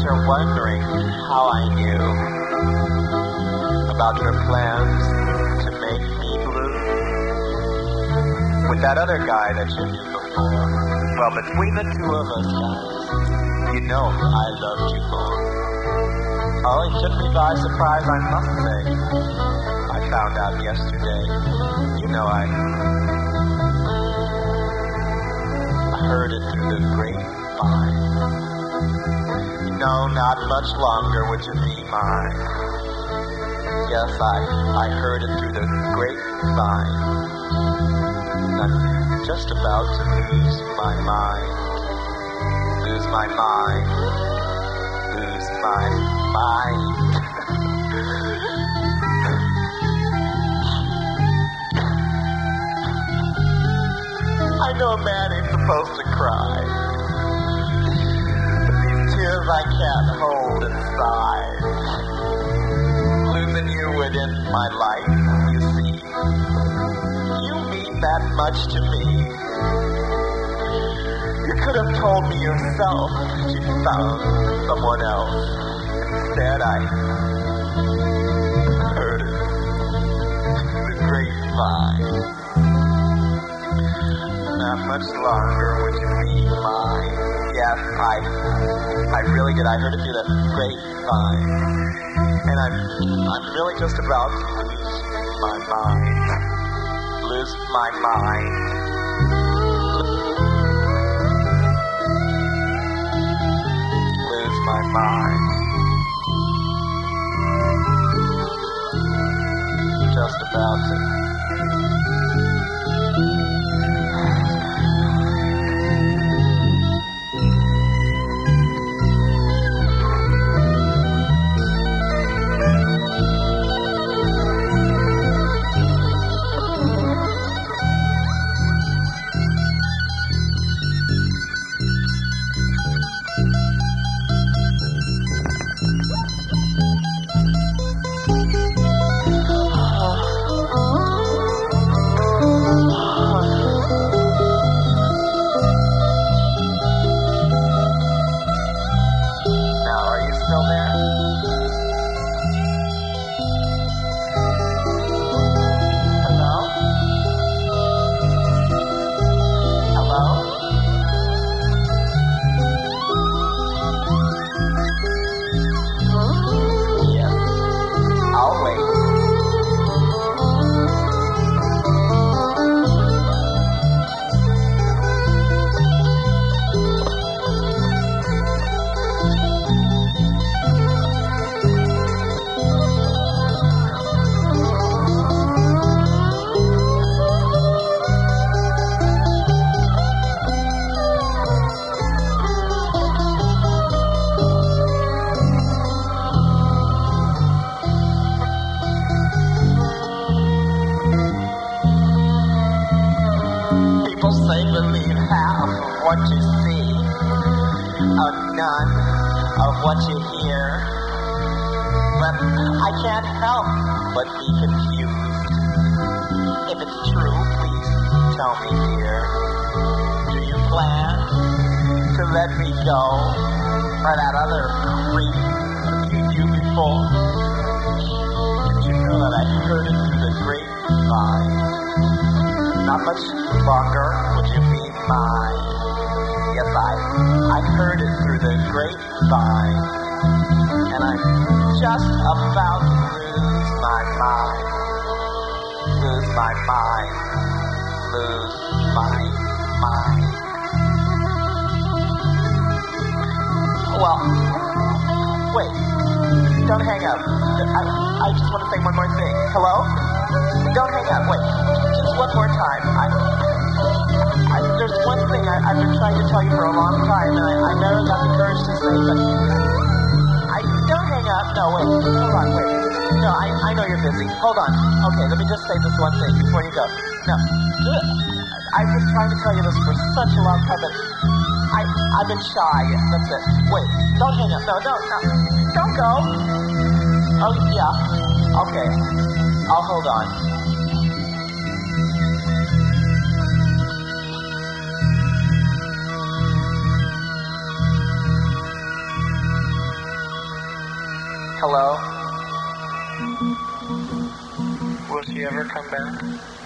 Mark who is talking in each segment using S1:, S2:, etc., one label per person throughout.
S1: bet you're wondering how I knew about your plans to make me blue with that other guy that you knew before. Well, between the two of us, guys, you know I loved you more. Oh, it took me by surprise, I must say. I found out yesterday. You know I. I heard it through the grapevine. No, not much longer would you be mine. Yes, I, I heard it through the grapevine. I'm just about to lose my mind. Lose my mind. Lose my mind. I know a man ain't supposed to cry. I can't hold inside. Losing you within my life, you see. You mean that much to me. You could have told me yourself that you found someone else. Instead, I heard it the grapevine. Not much longer would you be mine. Yes, I, I really did. I heard it through the grapevine, and I'm, I'm really just about to lose my mind. Lose my mind. Lose my mind. Just about to. There? Hello? I can't help but be confused. If it's true, please tell me, dear. Do you plan to let me go for that other creep you knew before? Did you know that I heard it through the grapevine? Not much longer would you be mine. Yes, I, I heard it through the grapevine, and I'm just about to lose my mind. Lose my mind. Lose my mind. Well, wait. Don't hang up. I, I just want to say one more thing. Hello? Don't hang up. Wait. Just one more time. I, I, there's one thing I, I've been trying to tell you for a long time, and I, I never got the courage to say, but No, wait. Hold on. Wait. No, I, I know you're busy. Hold on. Okay, let me just say this one thing before you go. No. I've been trying to tell you this for such a long time, but I, I've been shy. That's it. Wait. Don't hang up. No, don't. No. Don't go. Oh, yeah. Okay. I'll hold on.
S2: Hello? Will she ever come back?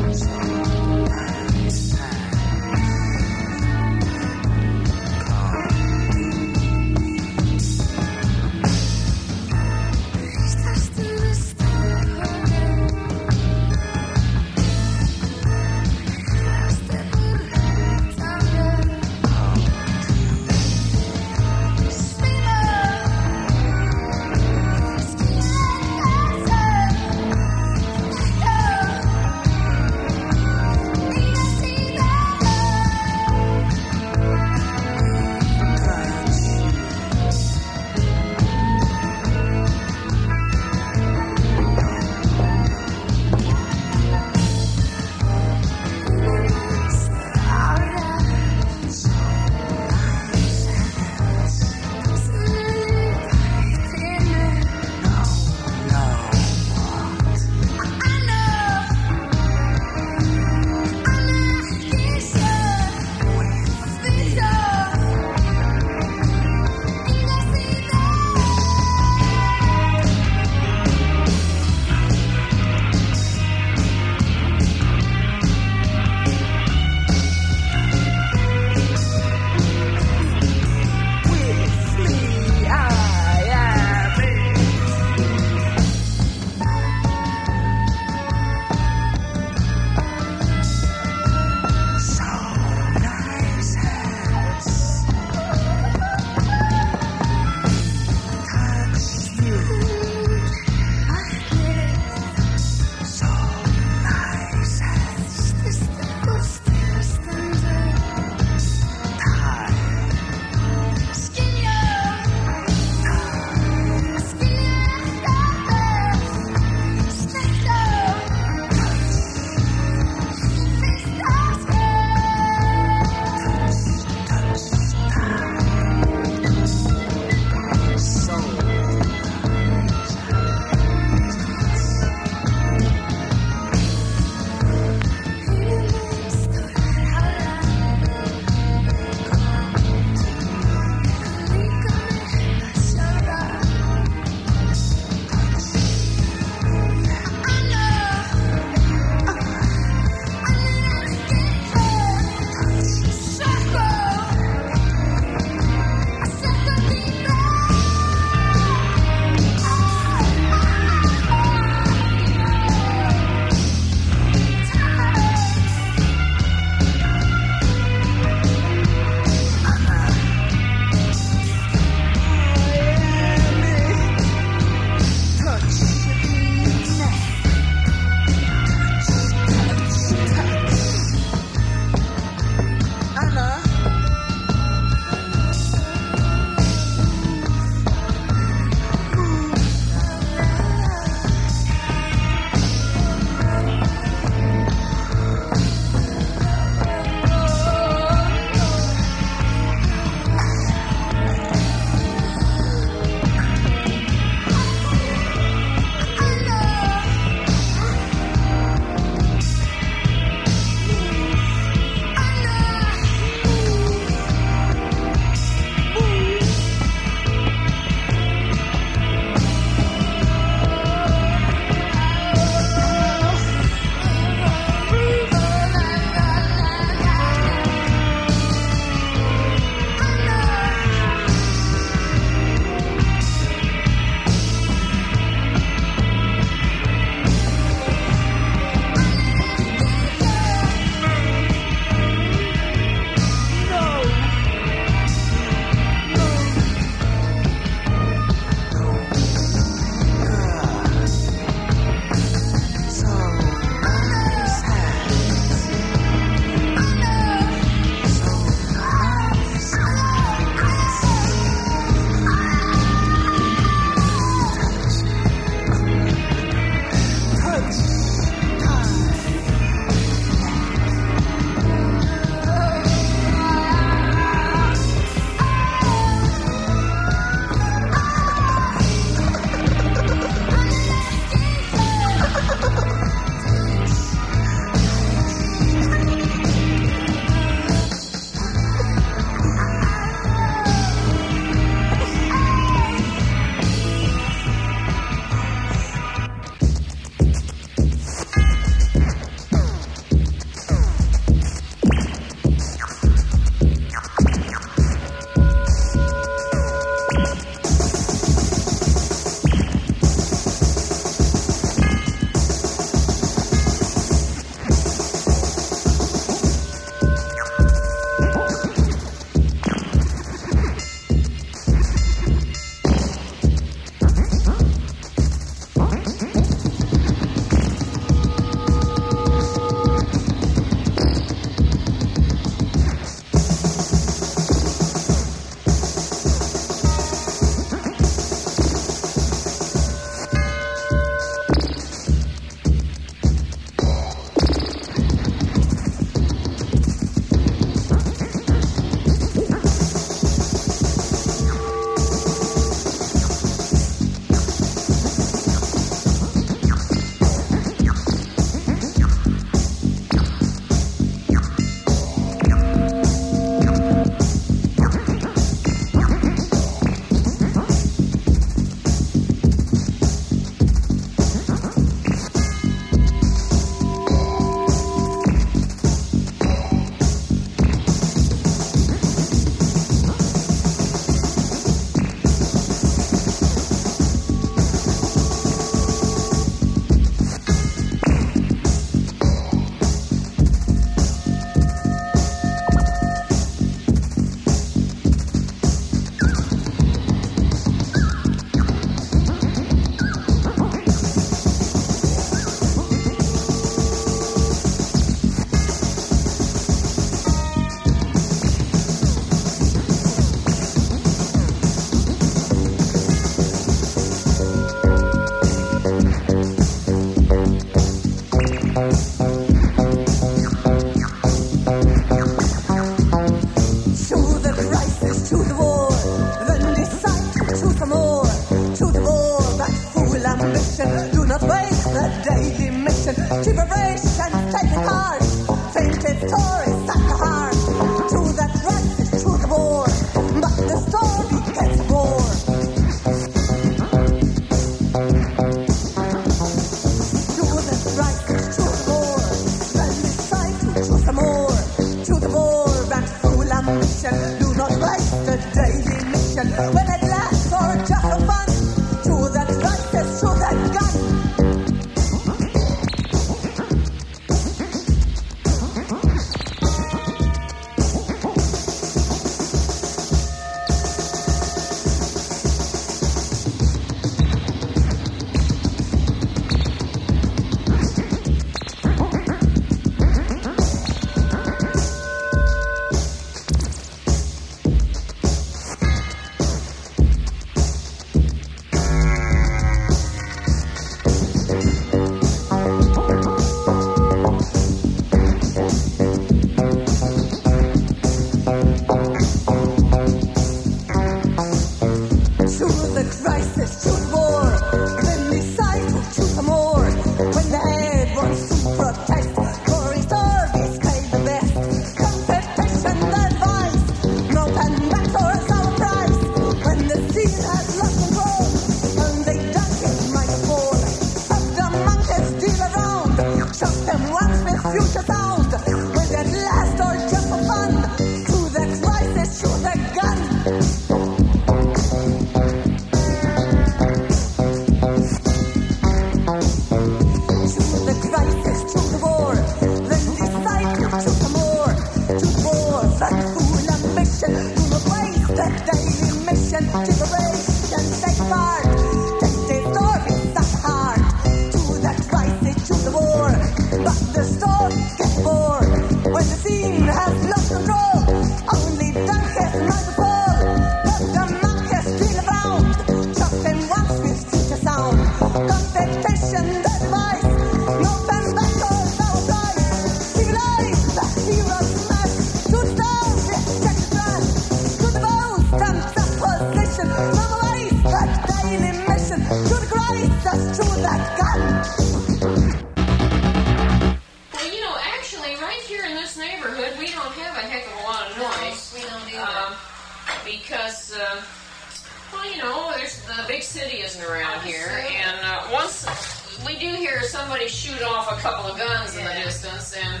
S3: We do hear somebody shoot off a couple of guns in the distance, and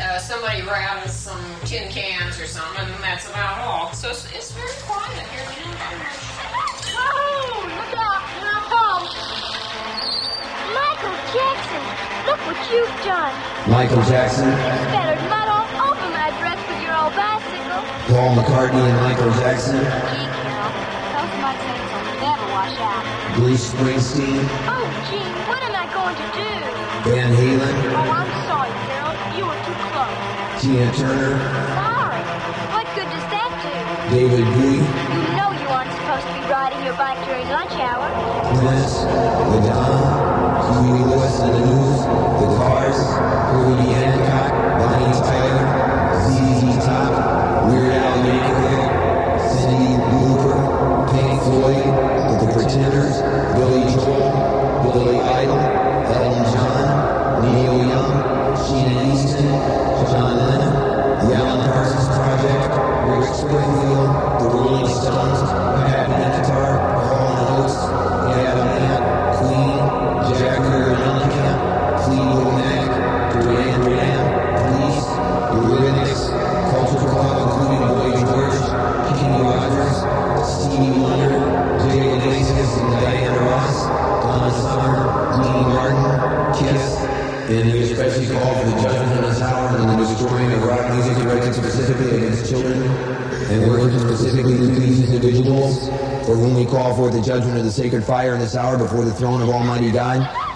S3: uh, somebody rattles some tin cans or something, and that's about all. So it's, it's very quiet here. We don't hear much.
S4: Oh, look out, here I come. Michael Jackson, look what you've done.
S5: Michael Jackson,
S4: You spattered mud all over my dress with your old bicycle.
S5: Paul McCartney and Michael Jackson,
S4: Gee, Carol, those mud stains will never wash out.
S5: Bruce Springsteen,
S4: Oh, Gene, what am I going to do?
S5: Van Halen,
S4: Oh, I'm sorry, Carol. You were too close.
S5: Tina Turner,
S4: Sorry. What good does that do?
S5: David Bowie,
S4: You know you aren't supposed to be riding your bike during lunch hour.
S5: Prince, Madonna, Huey Lewis and the News, The Cars, Herbie Hancock, Bonnie Tyler, ZZ Top, Weird Al Yankovic, Cyndi Lauper, Pink Floyd, Pretenders, Billy Joel, Billy Idol, Elton John, Neil Young, Sheena Easton, John Lennon, The Alan Parsons Project, Rick Springfield, forth the judgment of the sacred fire in this hour before the throne of Almighty God.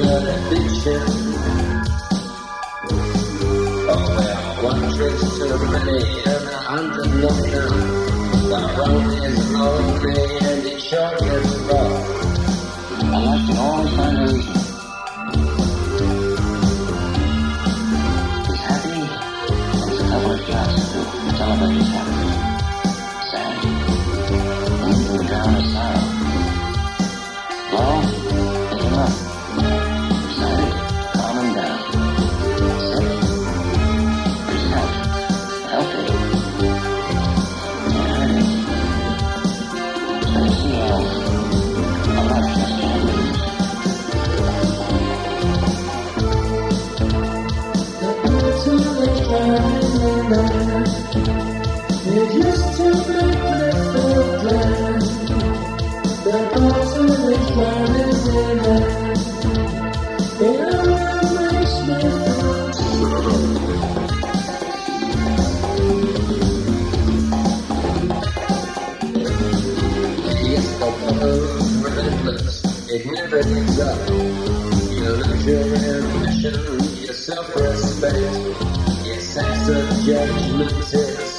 S6: Physical addiction. Oh well, one trick's too many and a look now. The road is lonely and it sure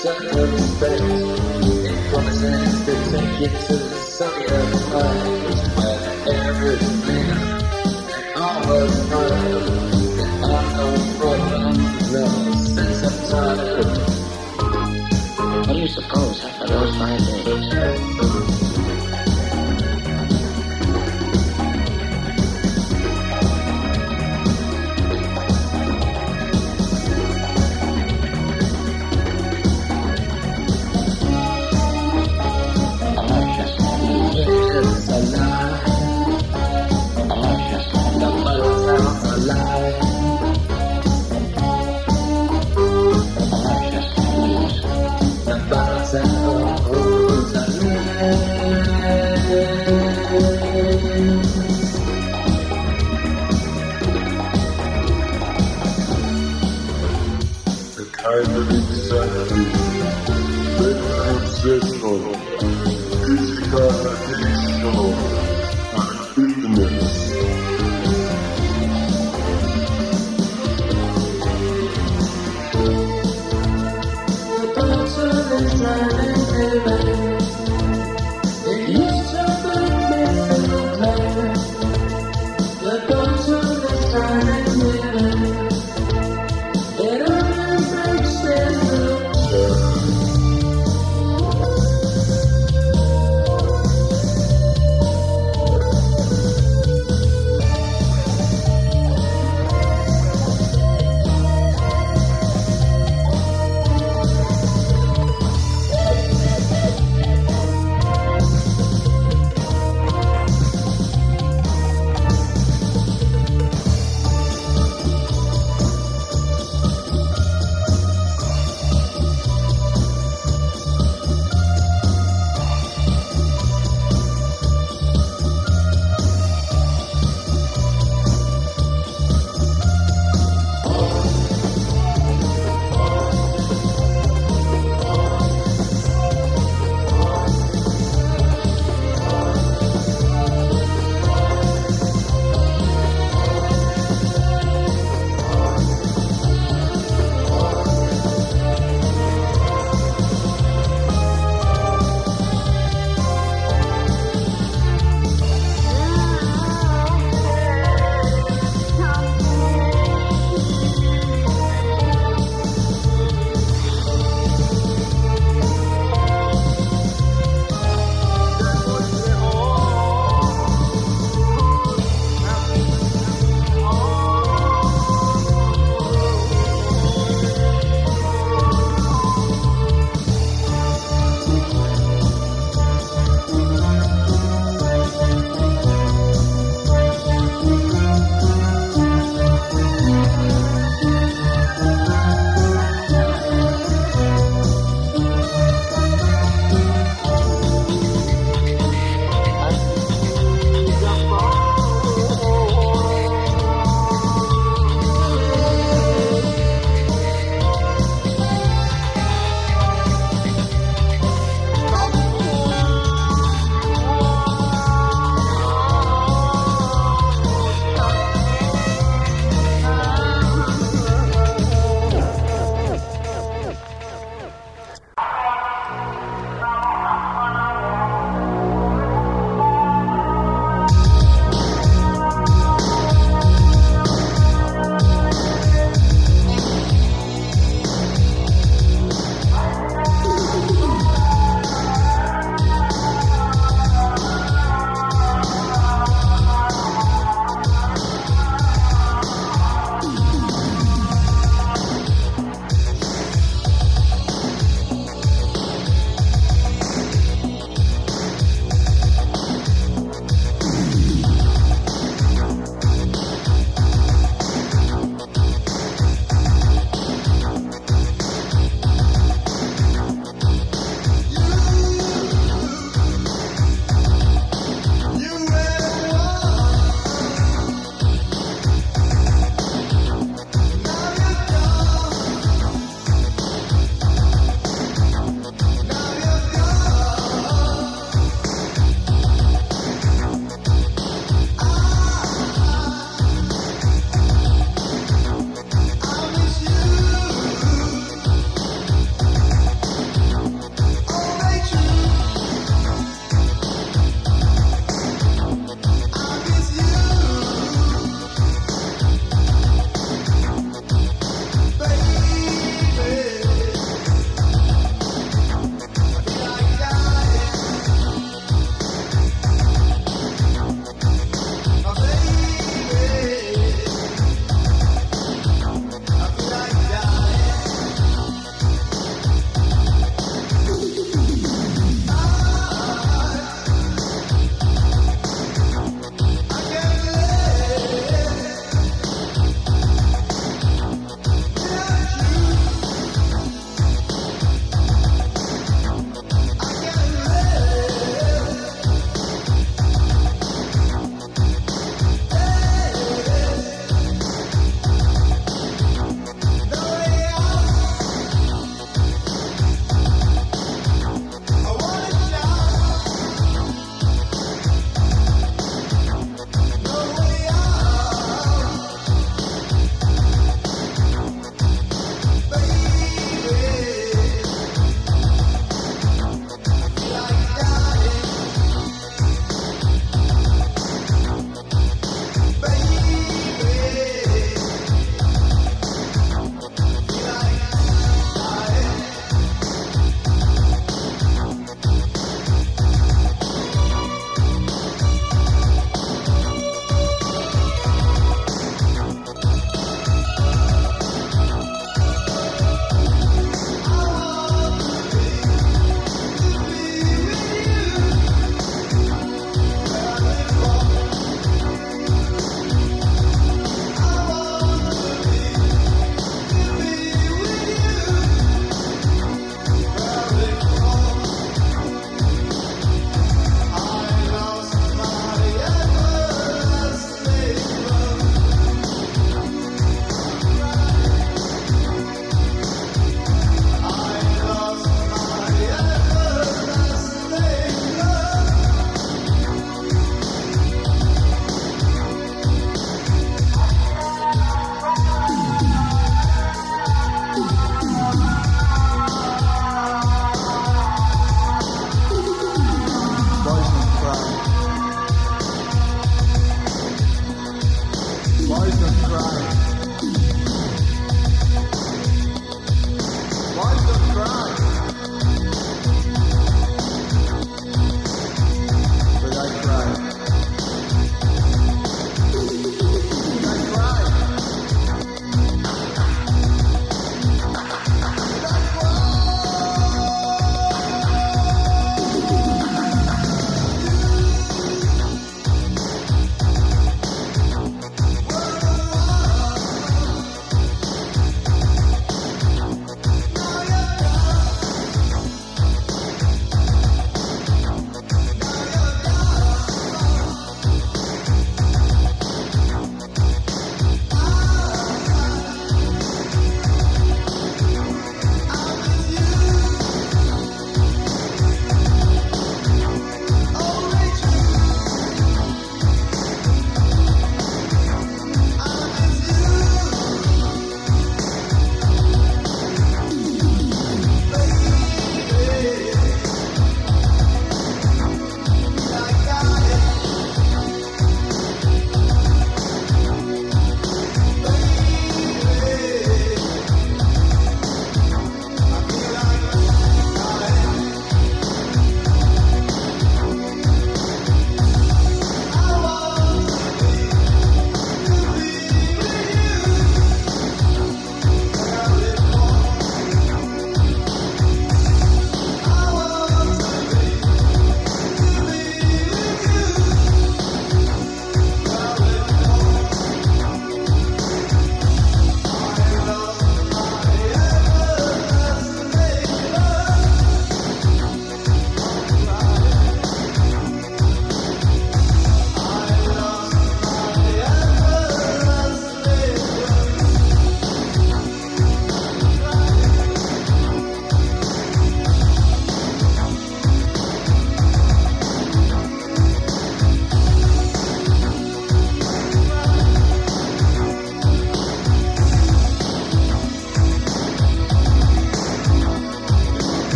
S6: circumspect. It promises to take you to the sunnier place of. What do you suppose after those five
S7: insanity